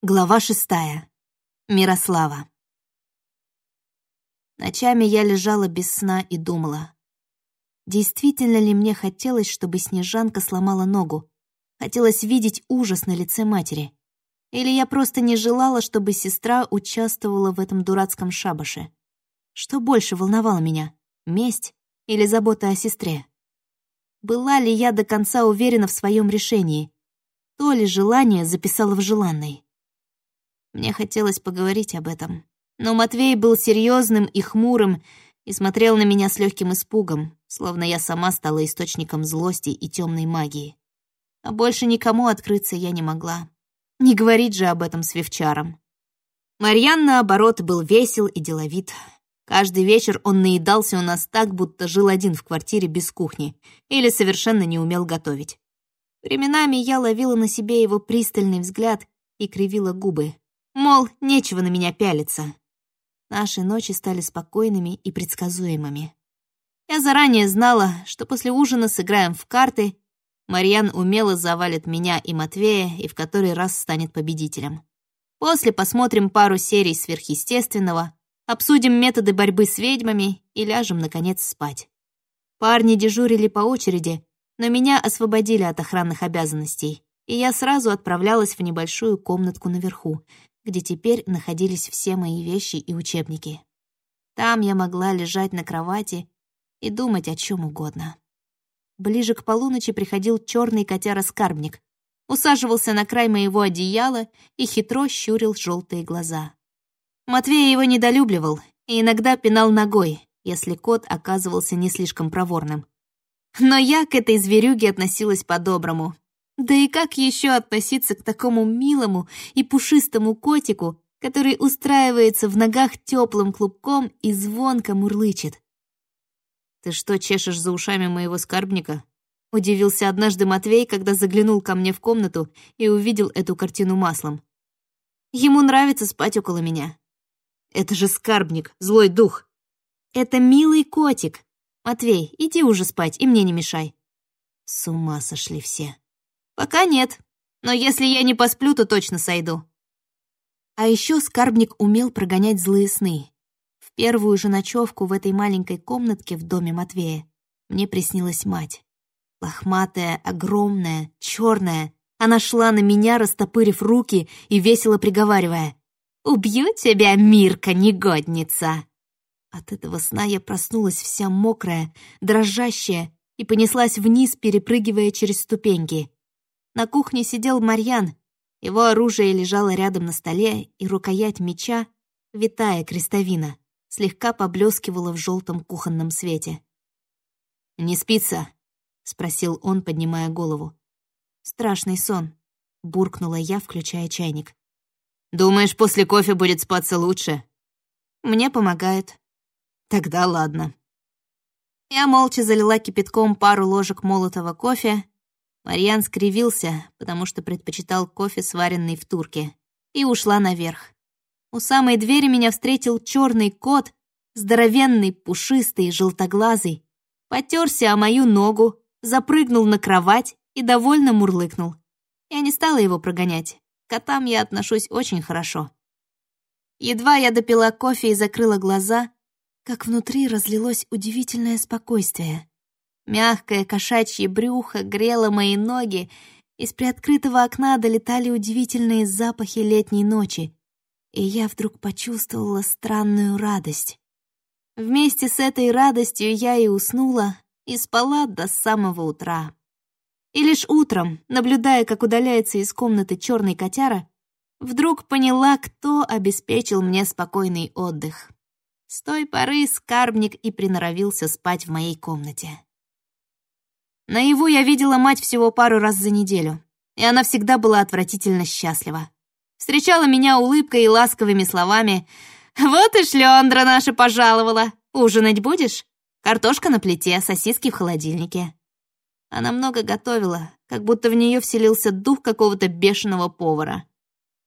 Глава шестая. Мирослава. Ночами я лежала без сна и думала. Действительно ли мне хотелось, чтобы Снежанка сломала ногу? Хотелось видеть ужас на лице матери. Или я просто не желала, чтобы сестра участвовала в этом дурацком шабаше? Что больше волновало меня? Месть или забота о сестре? Была ли я до конца уверена в своем решении? То ли желание записала в желанной? Мне хотелось поговорить об этом. Но Матвей был серьезным и хмурым и смотрел на меня с легким испугом, словно я сама стала источником злости и темной магии. А больше никому открыться я не могла. Не говорить же об этом с Вивчаром. Марьян, наоборот, был весел и деловит. Каждый вечер он наедался у нас так, будто жил один в квартире без кухни или совершенно не умел готовить. Временами я ловила на себе его пристальный взгляд и кривила губы, Мол, нечего на меня пялиться. Наши ночи стали спокойными и предсказуемыми. Я заранее знала, что после ужина сыграем в карты, Марьян умело завалит меня и Матвея и в который раз станет победителем. После посмотрим пару серий сверхъестественного, обсудим методы борьбы с ведьмами и ляжем, наконец, спать. Парни дежурили по очереди, но меня освободили от охранных обязанностей, и я сразу отправлялась в небольшую комнатку наверху, где теперь находились все мои вещи и учебники. Там я могла лежать на кровати и думать о чем угодно. Ближе к полуночи приходил черный котяра-скарбник, усаживался на край моего одеяла и хитро щурил желтые глаза. Матвей его недолюбливал и иногда пинал ногой, если кот оказывался не слишком проворным. Но я к этой зверюге относилась по-доброму да и как еще относиться к такому милому и пушистому котику, который устраивается в ногах теплым клубком и звонко мурлычет? «Ты что, чешешь за ушами моего скарбника?» Удивился однажды Матвей, когда заглянул ко мне в комнату и увидел эту картину маслом. Ему нравится спать около меня. Это же скарбник, злой дух. Это милый котик. Матвей, иди уже спать и мне не мешай. С ума сошли все. «Пока нет, но если я не посплю, то точно сойду». А еще скарбник умел прогонять злые сны. В первую же ночевку в этой маленькой комнатке в доме Матвея мне приснилась мать. Лохматая, огромная, черная. Она шла на меня, растопырив руки и весело приговаривая. «Убью тебя, Мирка, негодница!» От этого сна я проснулась вся мокрая, дрожащая и понеслась вниз, перепрыгивая через ступеньки. На кухне сидел Марьян. Его оружие лежало рядом на столе, и рукоять меча, витая крестовина, слегка поблескивала в желтом кухонном свете. «Не спится?» — спросил он, поднимая голову. «Страшный сон», — буркнула я, включая чайник. «Думаешь, после кофе будет спаться лучше?» «Мне помогает». «Тогда ладно». Я молча залила кипятком пару ложек молотого кофе, Марьян скривился, потому что предпочитал кофе, сваренный в турке, и ушла наверх. У самой двери меня встретил черный кот, здоровенный, пушистый, желтоглазый. Потерся о мою ногу, запрыгнул на кровать и довольно мурлыкнул. Я не стала его прогонять. К котам я отношусь очень хорошо. Едва я допила кофе и закрыла глаза, как внутри разлилось удивительное спокойствие. Мягкое кошачье брюхо грело мои ноги, из приоткрытого окна долетали удивительные запахи летней ночи, и я вдруг почувствовала странную радость. Вместе с этой радостью я и уснула, и спала до самого утра. И лишь утром, наблюдая, как удаляется из комнаты черный котяра, вдруг поняла, кто обеспечил мне спокойный отдых. С той поры скарбник и приноровился спать в моей комнате. Наяву я видела мать всего пару раз за неделю, и она всегда была отвратительно счастлива. Встречала меня улыбкой и ласковыми словами «Вот и шлёндра наша пожаловала! Ужинать будешь? Картошка на плите, сосиски в холодильнике». Она много готовила, как будто в нее вселился дух какого-то бешеного повара.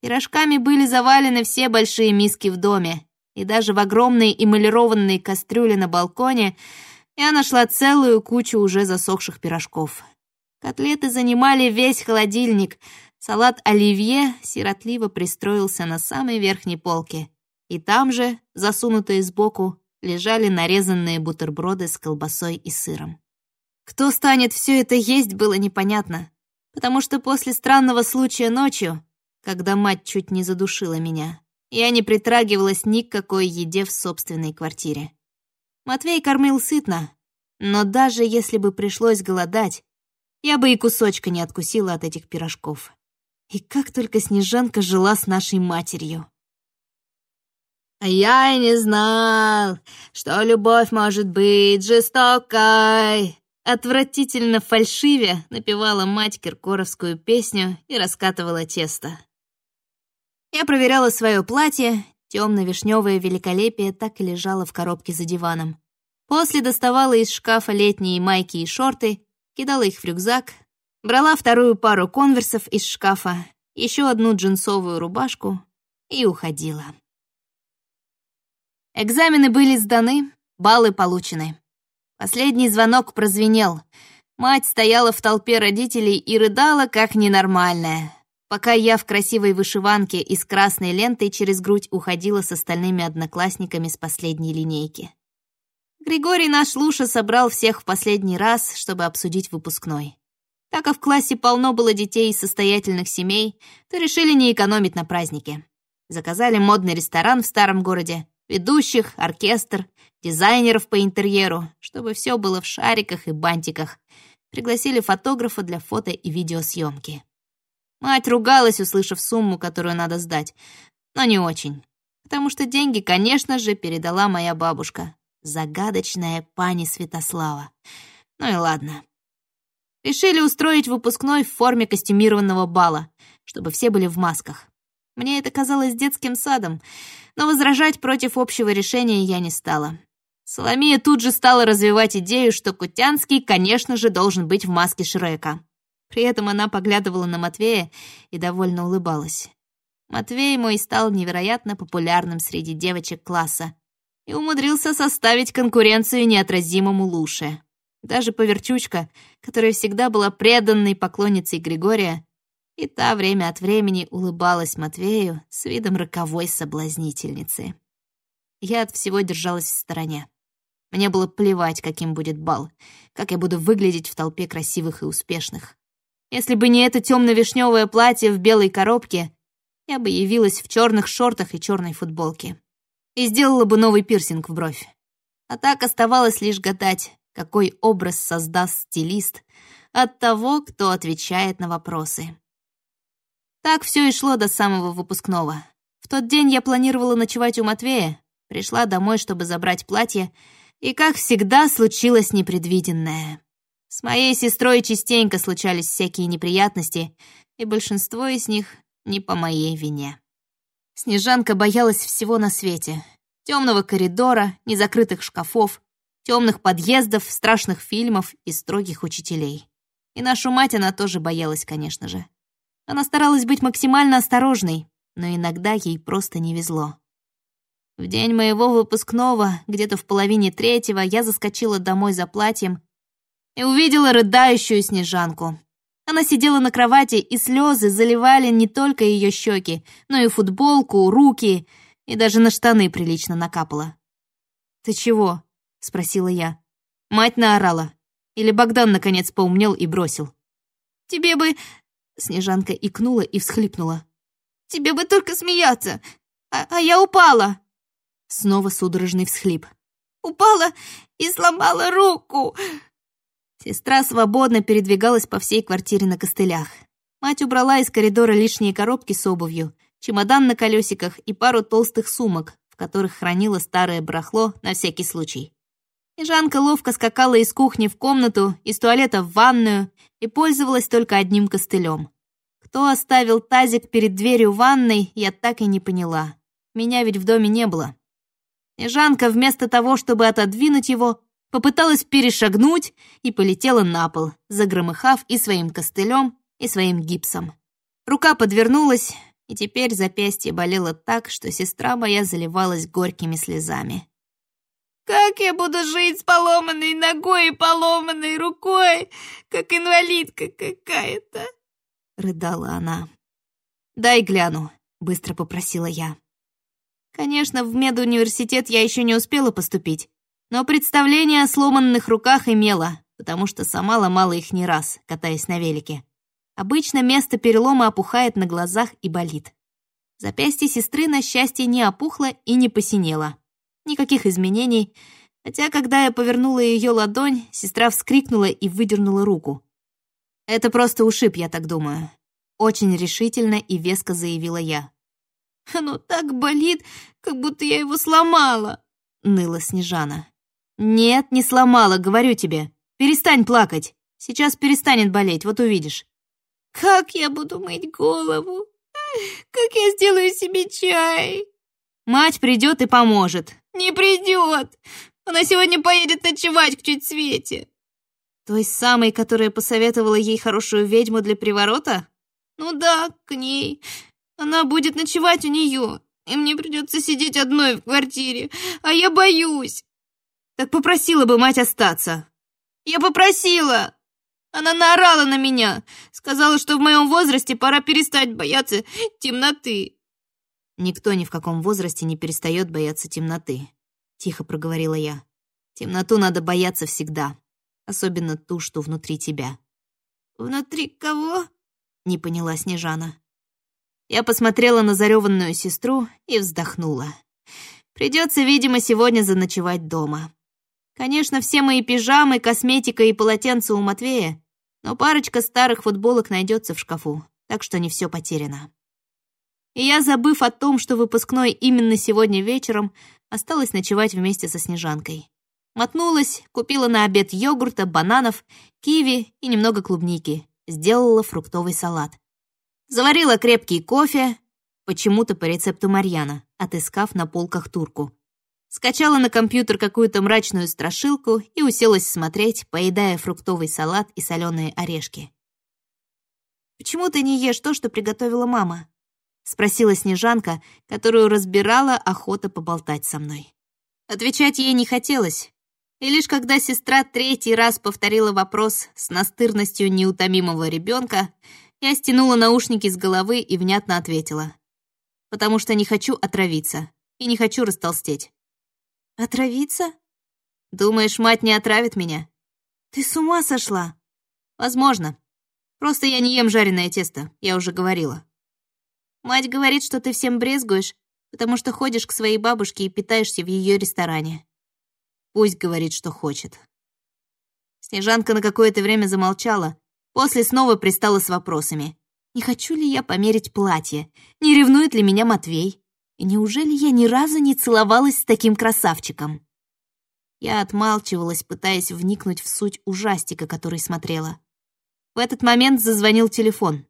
Пирожками были завалены все большие миски в доме, и даже в огромной эмалированной кастрюле на балконе я нашла целую кучу уже засохших пирожков. Котлеты занимали весь холодильник, Салат оливье сиротливо пристроился на самой верхней полке, и там же, засунутые сбоку, лежали нарезанные бутерброды с колбасой и сыром. Кто станет все это есть, было непонятно, потому что после странного случая ночью, когда мать чуть не задушила меня, я не притрагивалась ни к какой еде в собственной квартире. Матвей кормил сытно, но даже если бы пришлось голодать, я бы и кусочка не откусила от этих пирожков. И как только Снежанка жила с нашей матерью. «Я и не знал, что любовь может быть жестокой!» Отвратительно фальшиве напевала мать киркоровскую песню и раскатывала тесто. Я проверяла свое платье, темно-вишневое великолепие так и лежало в коробке за диваном. После доставала из шкафа летние майки и шорты, кидала их в рюкзак, Брала вторую пару конверсов из шкафа, еще одну джинсовую рубашку и уходила. Экзамены были сданы, баллы получены. Последний звонок прозвенел. Мать стояла в толпе родителей и рыдала, как ненормальная, пока я в красивой вышиванке и с красной лентой через грудь уходила с остальными одноклассниками с последней линейки. Григорий наш Луша собрал всех в последний раз, чтобы обсудить выпускной. Так как в классе полно было детей из состоятельных семей, то решили не экономить на празднике. Заказали модный ресторан в старом городе, ведущих, оркестр, дизайнеров по интерьеру, чтобы все было в шариках и бантиках. Пригласили фотографа для фото и видеосъемки. Мать ругалась, услышав сумму, которую надо сдать, но не очень, потому что деньги, конечно же, передала моя бабушка, загадочная пани Святослава. Ну и ладно. Решили устроить выпускной в форме костюмированного бала, чтобы все были в масках. Мне это казалось детским садом, но возражать против общего решения я не стала. Соломия тут же стала развивать идею, что Кутянский, конечно же, должен быть в маске Шрека. При этом она поглядывала на Матвея и довольно улыбалась. Матвей мой стал невероятно популярным среди девочек класса и умудрился составить конкуренцию неотразимому Луше. Даже Поверчучка, которая всегда была преданной поклонницей Григория, и та время от времени улыбалась Матвею с видом роковой соблазнительницы. Я от всего держалась в стороне. Мне было плевать, каким будет бал, как я буду выглядеть в толпе красивых и успешных. Если бы не это темно-вишневое платье в белой коробке, я бы явилась в черных шортах и черной футболке. И сделала бы новый пирсинг в бровь. А так оставалось лишь гадать, какой образ создаст стилист от того, кто отвечает на вопросы. Так все и шло до самого выпускного. В тот день я планировала ночевать у Матвея, пришла домой, чтобы забрать платье, и, как всегда, случилось непредвиденное. С моей сестрой частенько случались всякие неприятности, и большинство из них не по моей вине. Снежанка боялась всего на свете. Темного коридора, незакрытых шкафов, темных подъездов, страшных фильмов и строгих учителей. И нашу мать она тоже боялась, конечно же. Она старалась быть максимально осторожной, но иногда ей просто не везло. В день моего выпускного, где-то в половине третьего, я заскочила домой за платьем и увидела рыдающую Снежанку. Она сидела на кровати, и слезы заливали не только ее щеки, но и футболку, руки, и даже на штаны прилично накапало. «Ты чего?» — спросила я. Мать наорала. Или Богдан, наконец, поумнел и бросил. «Тебе бы...» — Снежанка икнула и всхлипнула. «Тебе бы только смеяться, а, а я упала!» Снова судорожный всхлип. «Упала и сломала руку!» Сестра свободно передвигалась по всей квартире на костылях. Мать убрала из коридора лишние коробки с обувью, чемодан на колесиках и пару толстых сумок, в которых хранила старое барахло на всякий случай. И Жанка ловко скакала из кухни в комнату, из туалета в ванную и пользовалась только одним костылем. Кто оставил тазик перед дверью ванной, я так и не поняла. Меня ведь в доме не было. И Жанка вместо того, чтобы отодвинуть его, попыталась перешагнуть и полетела на пол, загромыхав и своим костылем, и своим гипсом. Рука подвернулась, и теперь запястье болело так, что сестра моя заливалась горькими слезами. Как я буду жить с поломанной ногой и поломанной рукой, как инвалидка какая-то?» рыдала она. «Дай гляну», — быстро попросила я. Конечно, в медуниверситет я еще не успела поступить, но представление о сломанных руках имела, потому что сама ломала их не раз, катаясь на велике. Обычно место перелома опухает на глазах и болит. Запястье сестры, на счастье, не опухло и не посинело. Никаких изменений, хотя, когда я повернула ее ладонь, сестра вскрикнула и выдернула руку. «Это просто ушиб, я так думаю», — очень решительно и веско заявила я. «Оно так болит, как будто я его сломала», — ныла Снежана. «Нет, не сломала, говорю тебе. Перестань плакать. Сейчас перестанет болеть, вот увидишь». «Как я буду мыть голову? Как я сделаю себе чай?» «Мать придет и поможет». «Не придет. Она сегодня поедет ночевать к чуть Свете». «Той самой, которая посоветовала ей хорошую ведьму для приворота?» «Ну да, к ней. Она будет ночевать у нее, и мне придется сидеть одной в квартире, а я боюсь». «Так попросила бы мать остаться». «Я попросила. Она наорала на меня, сказала, что в моем возрасте пора перестать бояться темноты». «Никто ни в каком возрасте не перестает бояться темноты», — тихо проговорила я. «Темноту надо бояться всегда, особенно ту, что внутри тебя». «Внутри кого?» — не поняла Снежана. Я посмотрела на зареванную сестру и вздохнула. Придется, видимо, сегодня заночевать дома. Конечно, все мои пижамы, косметика и полотенца у Матвея, но парочка старых футболок найдется в шкафу, так что не все потеряно. И я, забыв о том, что выпускной именно сегодня вечером, осталась ночевать вместе со Снежанкой. Мотнулась, купила на обед йогурта, бананов, киви и немного клубники. Сделала фруктовый салат. Заварила крепкий кофе, почему-то по рецепту Марьяна, отыскав на полках турку скачала на компьютер какую-то мрачную страшилку и уселась смотреть, поедая фруктовый салат и соленые орешки. «Почему ты не ешь то, что приготовила мама?» — спросила Снежанка, которую разбирала охота поболтать со мной. Отвечать ей не хотелось, и лишь когда сестра третий раз повторила вопрос с настырностью неутомимого ребенка, я стянула наушники с головы и внятно ответила. «Потому что не хочу отравиться и не хочу растолстеть. Отравиться? Думаешь, мать не отравит меня? Ты с ума сошла? Возможно. Просто я не ем жареное тесто, я уже говорила. Мать говорит, что ты всем брезгуешь, потому что ходишь к своей бабушке и питаешься в ее ресторане. Пусть говорит, что хочет. Снежанка на какое-то время замолчала, после снова пристала с вопросами. Не хочу ли я померить платье? Не ревнует ли меня Матвей? И неужели я ни разу не целовалась с таким красавчиком? Я отмалчивалась, пытаясь вникнуть в суть ужастика, который смотрела. В этот момент зазвонил телефон.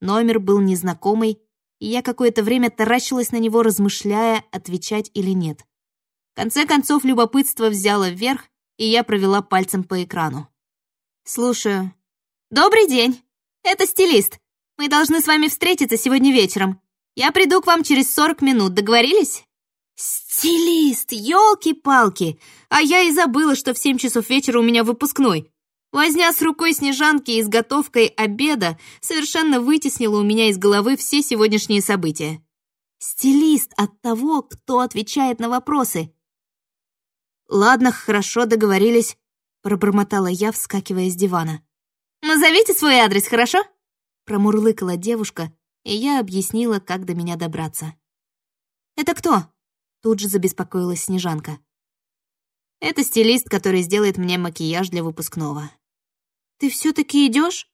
Номер был незнакомый, и я какое-то время таращилась на него, размышляя, отвечать или нет. В конце концов, любопытство взяло вверх, и я провела пальцем по экрану. «Слушаю». «Добрый день. Это стилист. Мы должны с вами встретиться сегодня вечером. Я приду к вам через сорок минут, договорились?» «Стилист, елки-палки! А я и забыла, что в семь часов вечера у меня выпускной. Возня с рукой снежанки и изготовкой обеда совершенно вытеснила у меня из головы все сегодняшние события. Стилист от того, кто отвечает на вопросы. «Ладно, хорошо, договорились», — пробормотала я, вскакивая с дивана. «Назовите свой адрес, хорошо?» Промурлыкала девушка, и я объяснила, как до меня добраться. «Это кто?» — тут же забеспокоилась Снежанка. «Это стилист, который сделает мне макияж для выпускного». «Ты все таки идешь?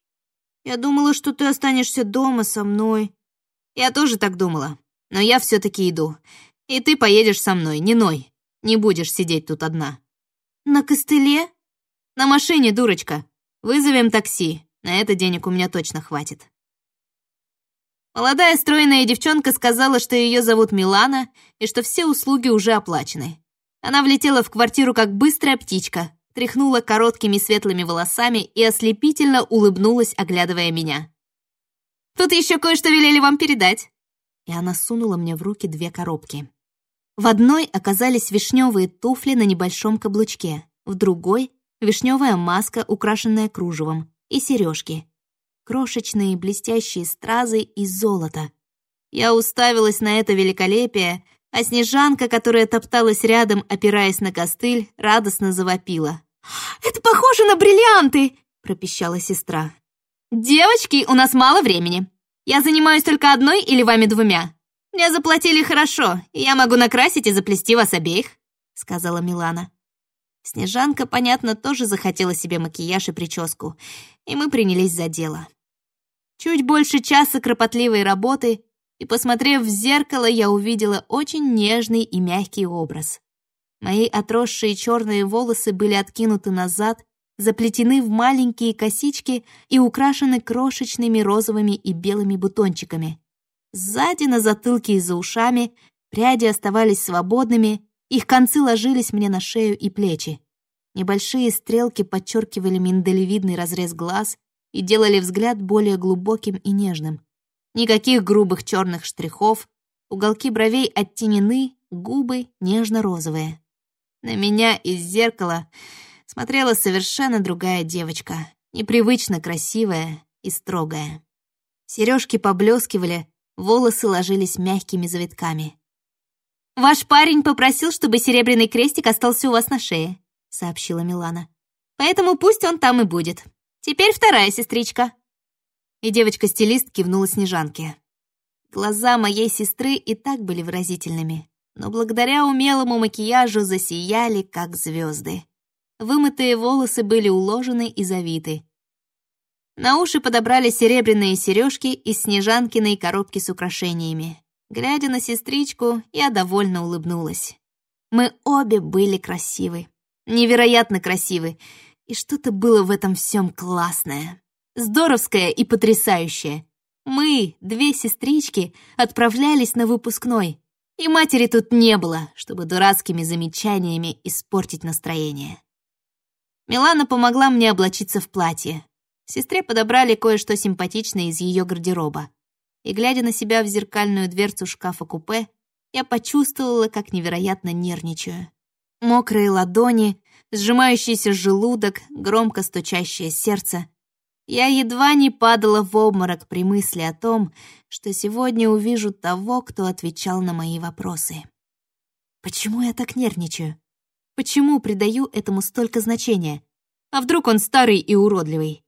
Я думала, что ты останешься дома со мной». «Я тоже так думала, но я все таки иду. И ты поедешь со мной, не ной. Не будешь сидеть тут одна». «На костыле?» «На машине, дурочка. Вызовем такси. На это денег у меня точно хватит». Молодая стройная девчонка сказала, что ее зовут Милана и что все услуги уже оплачены. Она влетела в квартиру как быстрая птичка, тряхнула короткими светлыми волосами и ослепительно улыбнулась, оглядывая меня. «Тут еще кое-что велели вам передать». И она сунула мне в руки две коробки. В одной оказались вишневые туфли на небольшом каблучке, в другой — вишневая маска, украшенная кружевом, и сережки. Крошечные блестящие стразы и золото. Я уставилась на это великолепие, а Снежанка, которая топталась рядом, опираясь на костыль, радостно завопила. «Это похоже на бриллианты!» — пропищала сестра. «Девочки, у нас мало времени. Я занимаюсь только одной или вами двумя. Мне заплатили хорошо, и я могу накрасить и заплести вас обеих», — сказала Милана. Снежанка, понятно, тоже захотела себе макияж и прическу, и мы принялись за дело. Чуть больше часа кропотливой работы, и, посмотрев в зеркало, я увидела очень нежный и мягкий образ. Мои отросшие черные волосы были откинуты назад, заплетены в маленькие косички и украшены крошечными розовыми и белыми бутончиками. Сзади на затылке и за ушами пряди оставались свободными, их концы ложились мне на шею и плечи. Небольшие стрелки подчеркивали миндалевидный разрез глаз и делали взгляд более глубоким и нежным. Никаких грубых черных штрихов, уголки бровей оттенены, губы нежно-розовые. На меня из зеркала смотрела совершенно другая девочка, непривычно красивая и строгая. Сережки поблескивали, волосы ложились мягкими завитками. «Ваш парень попросил, чтобы серебряный крестик остался у вас на шее», — сообщила Милана. «Поэтому пусть он там и будет. Теперь вторая сестричка». И девочка-стилист кивнула Снежанке. Глаза моей сестры и так были выразительными но благодаря умелому макияжу засияли, как звезды. Вымытые волосы были уложены и завиты. На уши подобрали серебряные сережки из снежанкиной коробки с украшениями. Глядя на сестричку, я довольно улыбнулась. Мы обе были красивы. Невероятно красивы. И что-то было в этом всем классное. Здоровское и потрясающее. Мы, две сестрички, отправлялись на выпускной, и матери тут не было, чтобы дурацкими замечаниями испортить настроение. Милана помогла мне облачиться в платье. Сестре подобрали кое-что симпатичное из ее гардероба. И, глядя на себя в зеркальную дверцу шкафа-купе, я почувствовала, как невероятно нервничаю. Мокрые ладони, сжимающийся желудок, громко стучащее сердце. Я едва не падала в обморок при мысли о том, что сегодня увижу того, кто отвечал на мои вопросы. Почему я так нервничаю? Почему придаю этому столько значения? А вдруг он старый и уродливый?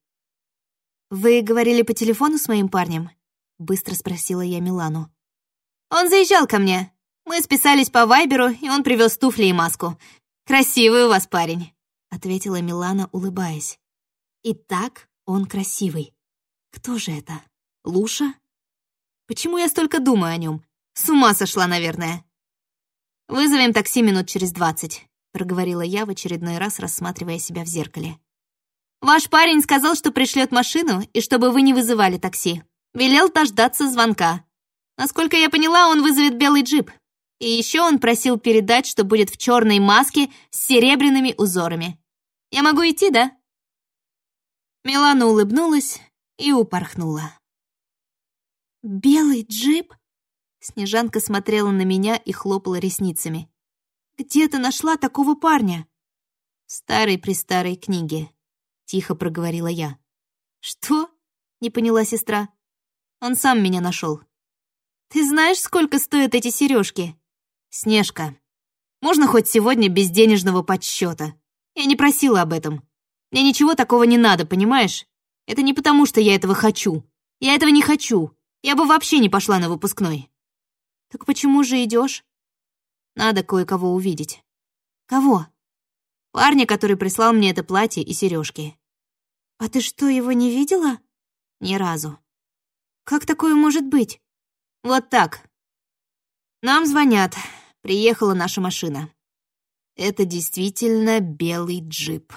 «Вы говорили по телефону с моим парнем?» — быстро спросила я Милану. «Он заезжал ко мне. Мы списались по Вайберу, и он привез туфли и маску. Красивый у вас парень», — ответила Милана, улыбаясь. «Итак, он красивый. Кто же это? Луша? Почему я столько думаю о нем? С ума сошла, наверное. «Вызовем такси минут через двадцать», — проговорила я в очередной раз, рассматривая себя в зеркале. «Ваш парень сказал, что пришлет машину, и чтобы вы не вызывали такси. Велел дождаться звонка. Насколько я поняла, он вызовет белый джип. И еще он просил передать, что будет в черной маске с серебряными узорами. Я могу идти, да?» Милана улыбнулась и упорхнула. «Белый джип?» Снежанка смотрела на меня и хлопала ресницами. «Где ты нашла такого парня?» «В старой-престарой книге», — тихо проговорила я. «Что?» — не поняла сестра. «Он сам меня нашел. «Ты знаешь, сколько стоят эти сережки? «Снежка, можно хоть сегодня без денежного подсчета? Я не просила об этом. Мне ничего такого не надо, понимаешь? Это не потому, что я этого хочу. Я этого не хочу. Я бы вообще не пошла на выпускной. Так почему же идешь? Надо кое-кого увидеть. Кого? Парня, который прислал мне это платье и сережки. А ты что, его не видела? Ни разу. Как такое может быть? Вот так. Нам звонят. Приехала наша машина. Это действительно белый джип.